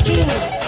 you.